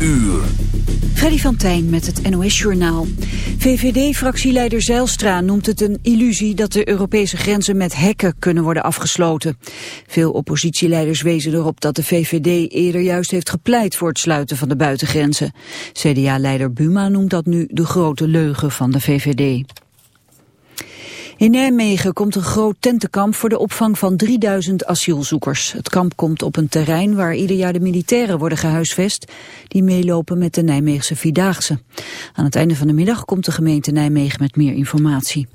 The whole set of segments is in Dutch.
uur. Freddy van Tijn met het NOS-journaal. VVD-fractieleider Zijlstra noemt het een illusie dat de Europese grenzen met hekken kunnen worden afgesloten. Veel oppositieleiders wezen erop dat de VVD eerder juist heeft gepleit voor het sluiten van de buitengrenzen. CDA-leider Buma noemt dat nu de grote leugen van de VVD. In Nijmegen komt een groot tentenkamp voor de opvang van 3000 asielzoekers. Het kamp komt op een terrein waar ieder jaar de militairen worden gehuisvest... die meelopen met de Nijmeegse Vierdaagse. Aan het einde van de middag komt de gemeente Nijmegen met meer informatie.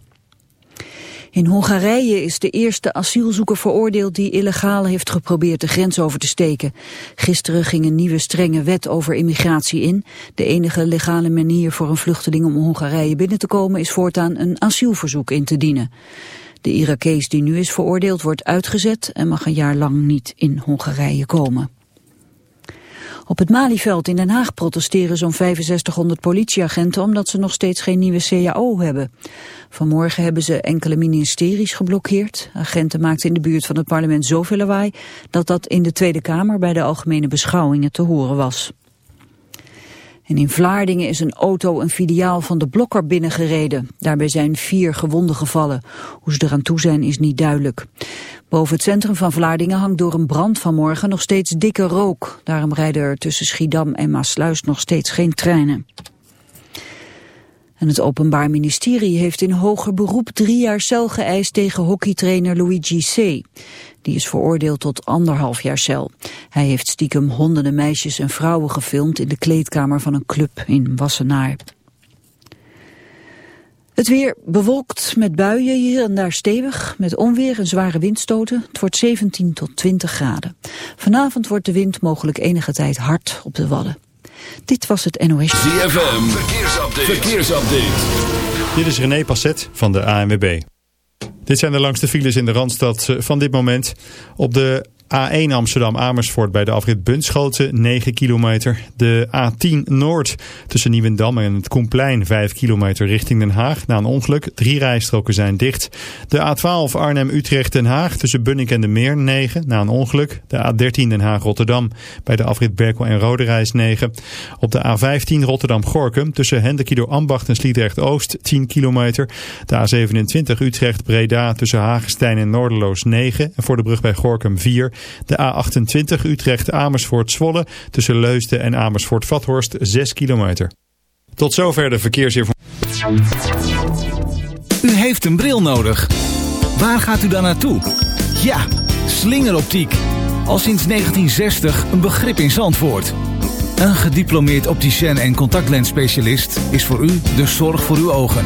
In Hongarije is de eerste asielzoeker veroordeeld die illegaal heeft geprobeerd de grens over te steken. Gisteren ging een nieuwe strenge wet over immigratie in. De enige legale manier voor een vluchteling om Hongarije binnen te komen is voortaan een asielverzoek in te dienen. De Irakees die nu is veroordeeld wordt uitgezet en mag een jaar lang niet in Hongarije komen. Op het Malieveld in Den Haag protesteren zo'n 6500 politieagenten omdat ze nog steeds geen nieuwe CAO hebben. Vanmorgen hebben ze enkele ministeries geblokkeerd. Agenten maakten in de buurt van het parlement zoveel lawaai dat dat in de Tweede Kamer bij de algemene beschouwingen te horen was. En in Vlaardingen is een auto een filiaal van de Blokker binnengereden. Daarbij zijn vier gewonden gevallen. Hoe ze eraan toe zijn is niet duidelijk. Boven het centrum van Vlaardingen hangt door een brand vanmorgen nog steeds dikke rook. Daarom rijden er tussen Schiedam en Maasluis nog steeds geen treinen. En het Openbaar Ministerie heeft in hoger beroep drie jaar cel geëist tegen hockeytrainer Luigi C. Die is veroordeeld tot anderhalf jaar cel. Hij heeft stiekem honderden meisjes en vrouwen gefilmd in de kleedkamer van een club in Wassenaar. Het weer bewolkt met buien hier en daar stevig, met onweer en zware windstoten. Het wordt 17 tot 20 graden. Vanavond wordt de wind mogelijk enige tijd hard op de Wadden. Dit was het NOS. ZFM, verkeersupdate. verkeersupdate. Dit is René Passet van de ANWB. Dit zijn de langste files in de Randstad eh, van dit moment. Op de A1 Amsterdam-Amersfoort bij de afrit Bunschoten 9 kilometer. De A10 Noord tussen Nieuwendam en het Koenplein 5 kilometer richting Den Haag. Na een ongeluk, drie rijstroken zijn dicht. De A12 Arnhem-Utrecht-Den Haag tussen Bunnik en de Meer 9 na een ongeluk. De A13 Den Haag-Rotterdam bij de afrit Berkel en Roderijs 9. Op de A15 Rotterdam-Gorkum tussen Hendekido Ambacht en Sliedrecht-Oost 10 kilometer. De A27 Utrecht-Breda tussen Hagestein en Noorderloos 9. En voor de brug bij Gorkum 4. De A28 Utrecht-Amersfoort-Zwolle tussen Leusden en Amersfoort-Vathorst 6 kilometer. Tot zover de verkeersinformatie. U heeft een bril nodig. Waar gaat u dan naartoe? Ja, slingeroptiek. Al sinds 1960 een begrip in Zandvoort. Een gediplomeerd opticien en contactlensspecialist is voor u de zorg voor uw ogen.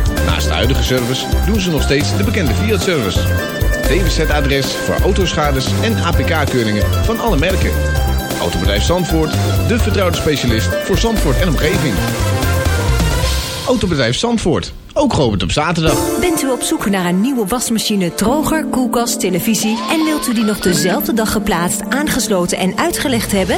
Naast de huidige service doen ze nog steeds de bekende Fiat-service. DWZ-adres voor autoschades en APK-keuringen van alle merken. Autobedrijf Zandvoort, de vertrouwde specialist voor Zandvoort en omgeving. Autobedrijf Zandvoort, ook geopend op zaterdag. Bent u op zoek naar een nieuwe wasmachine, droger, koelkast, televisie... en wilt u die nog dezelfde dag geplaatst, aangesloten en uitgelegd hebben?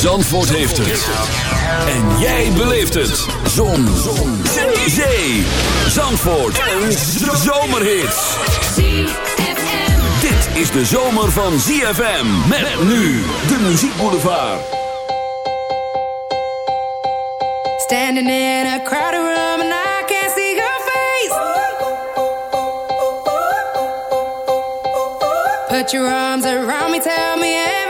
Zandvoort heeft het. En jij beleeft het. Zon. Zon. Zee. Zandvoort. Een zomerhit. Dit is de zomer van ZFM. Met nu de muziekboulevard. Standing in a crowded room and I can't see your face. Put your arms around me, tell me everything's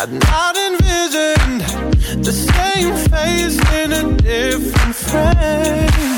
I'd not envisioned the same face in a different frame.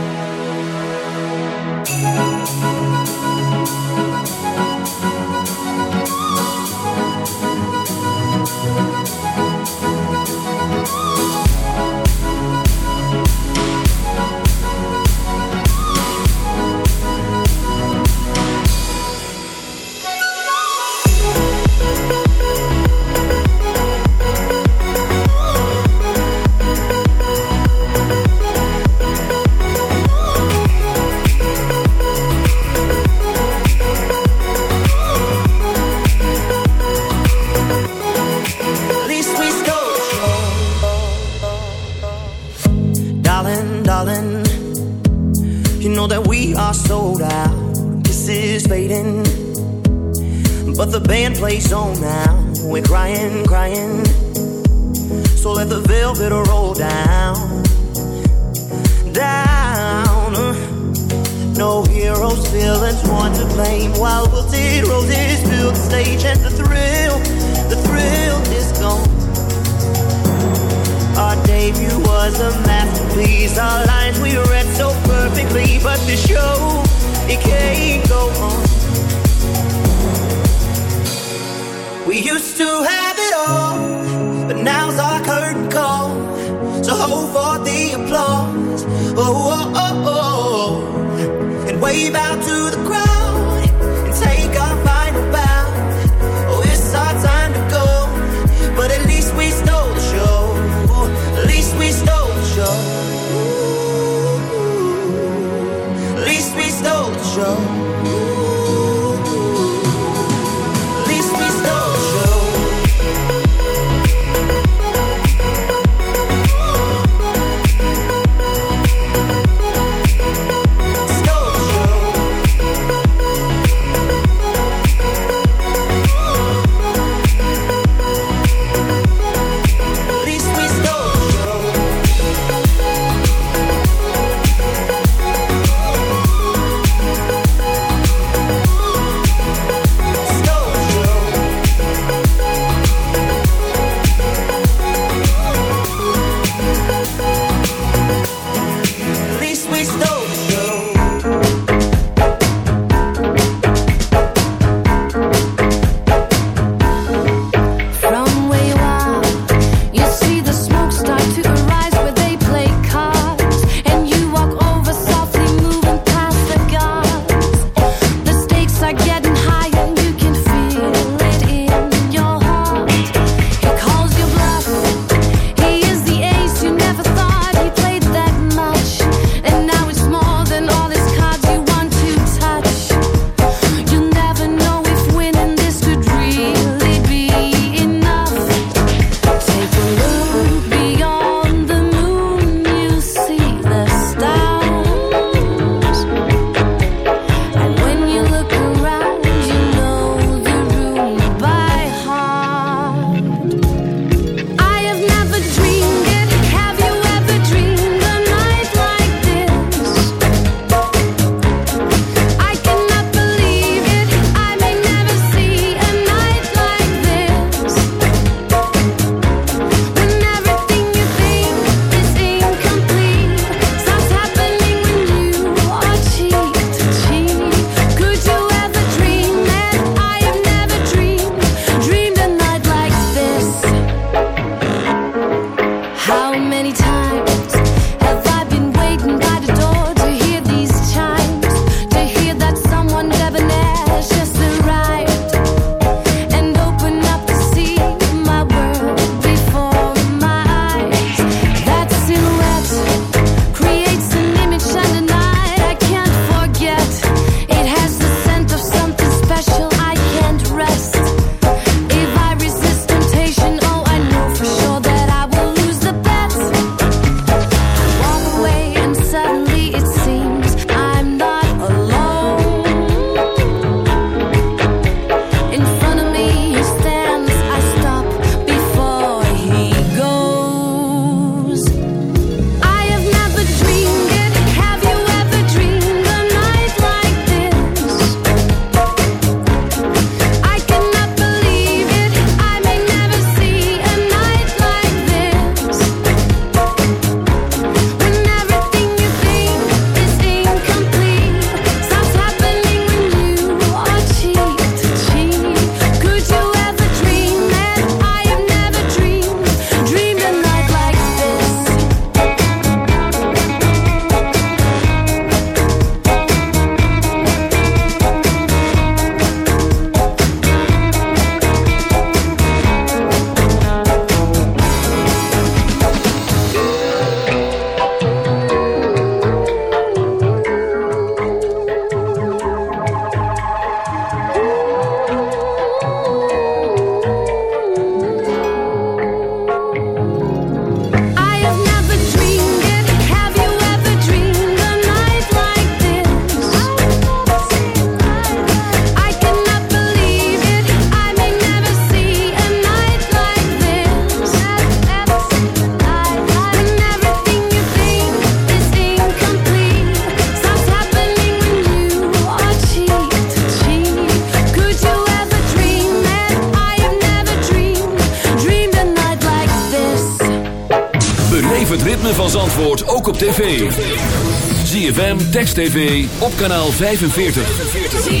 TV op kanaal 45.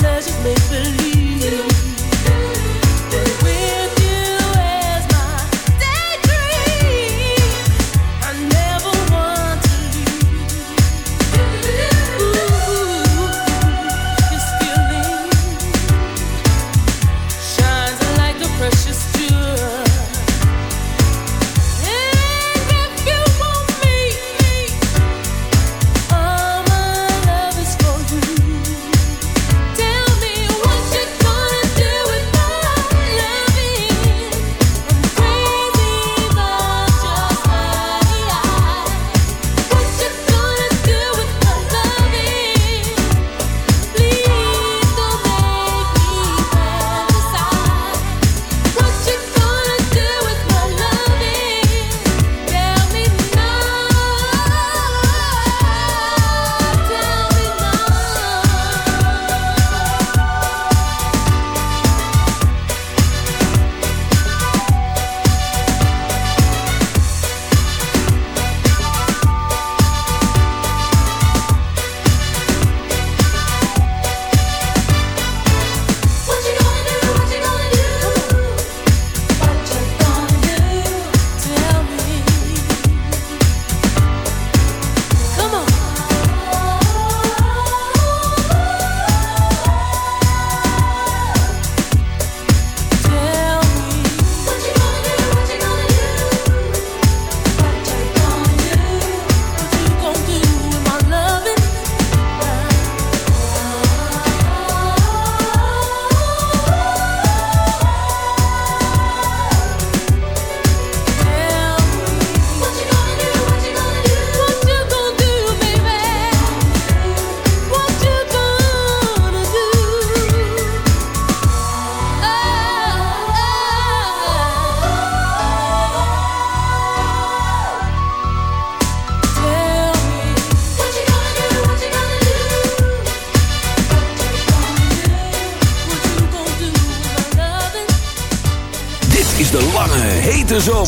pleasure make believe.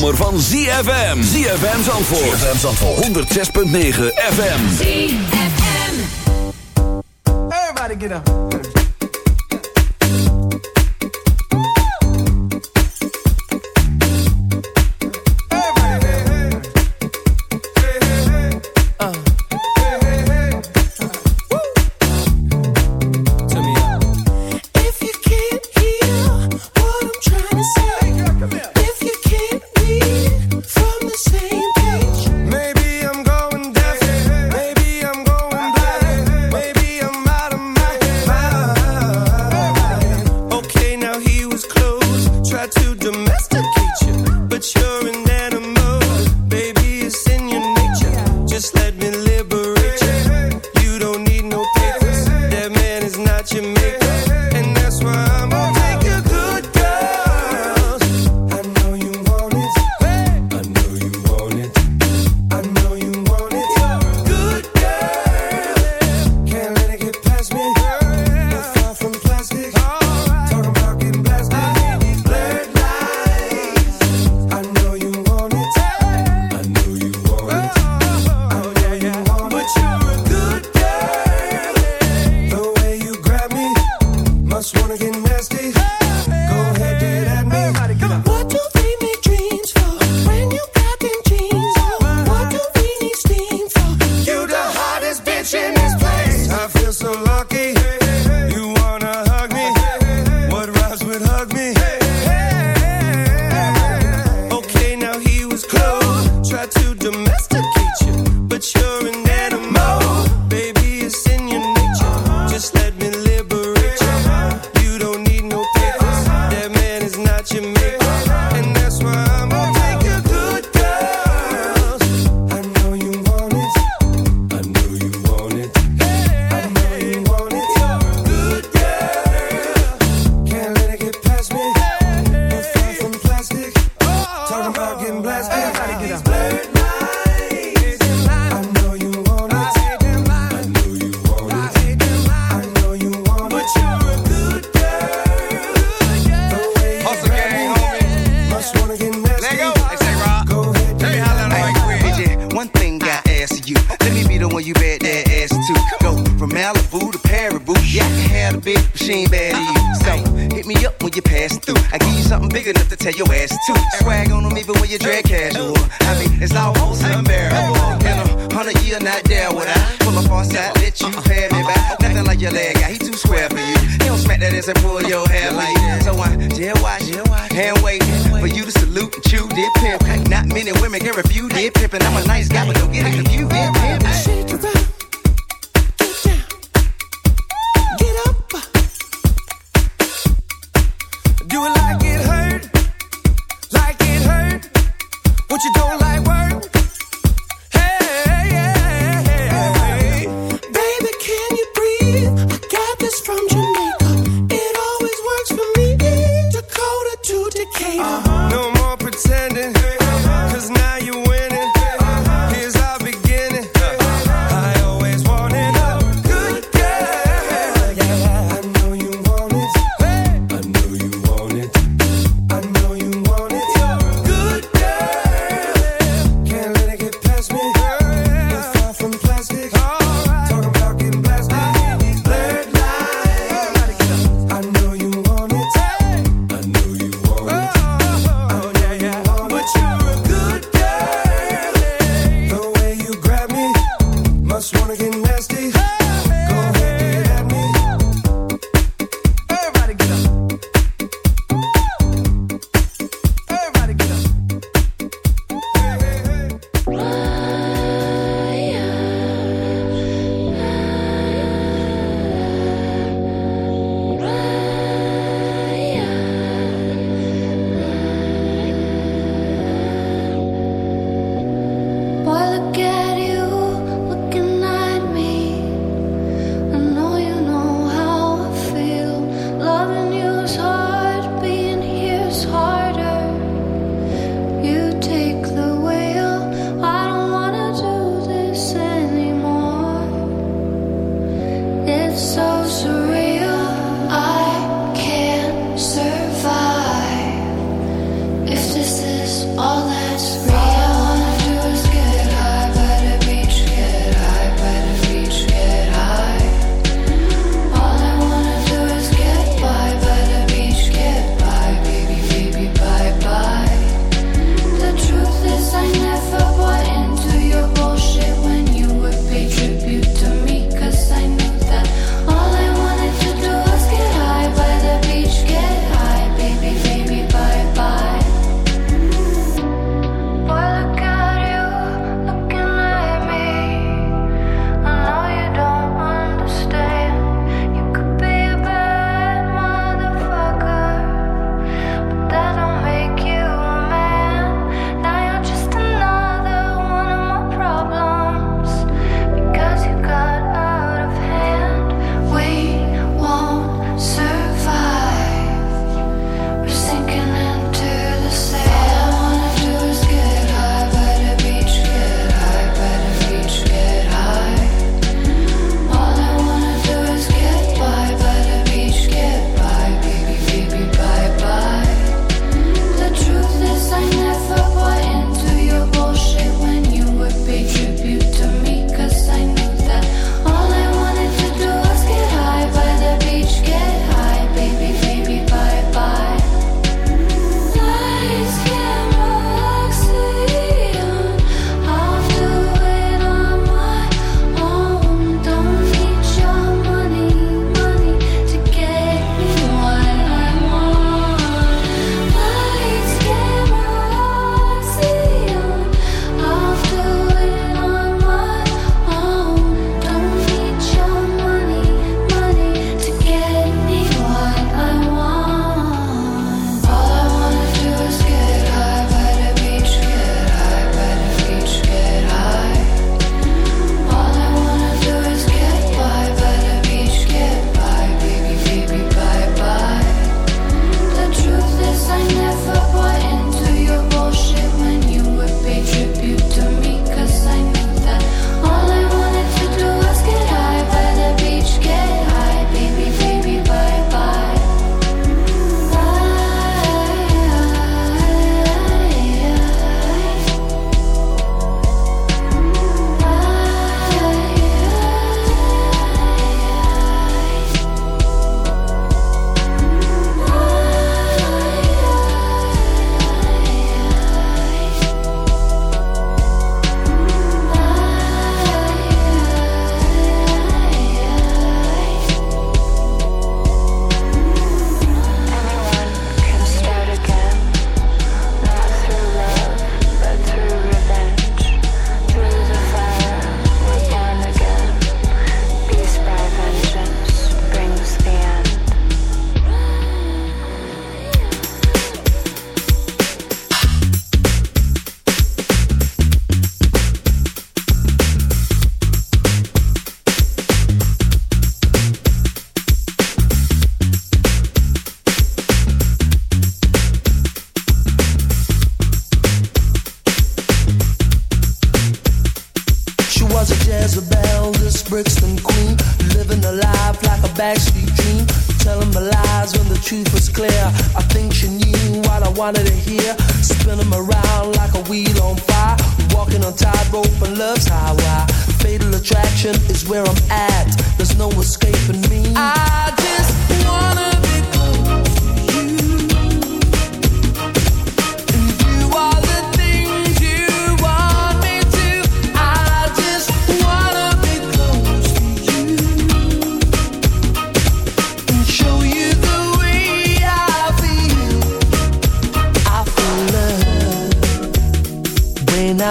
zomer van ZFM. ZFM Zandvoort. ZFM Zandvoort. 106.9 FM. ZFM. Everybody get up. wanna get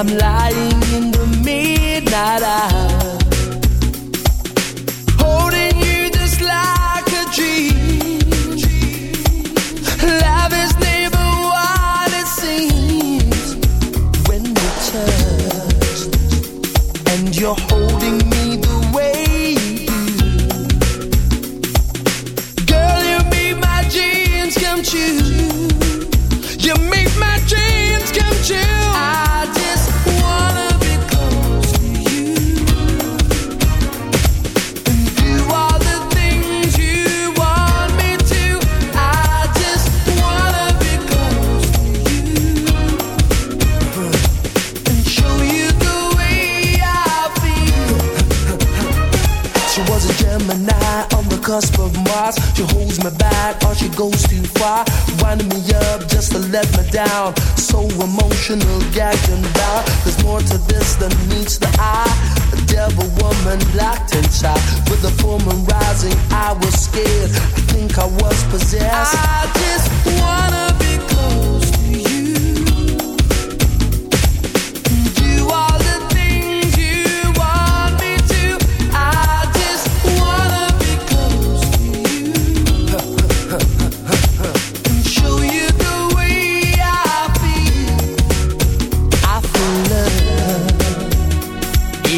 I'm lying.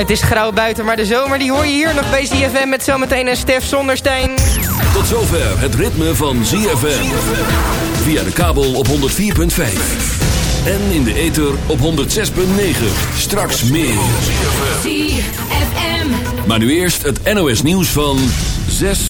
Het is grauw buiten, maar de zomer die hoor je hier nog bij ZFM met zometeen een Stef Zondersteen. Tot zover het ritme van ZFM. Via de kabel op 104.5. En in de ether op 106.9. Straks meer. ZFM. Maar nu eerst het NOS nieuws van 6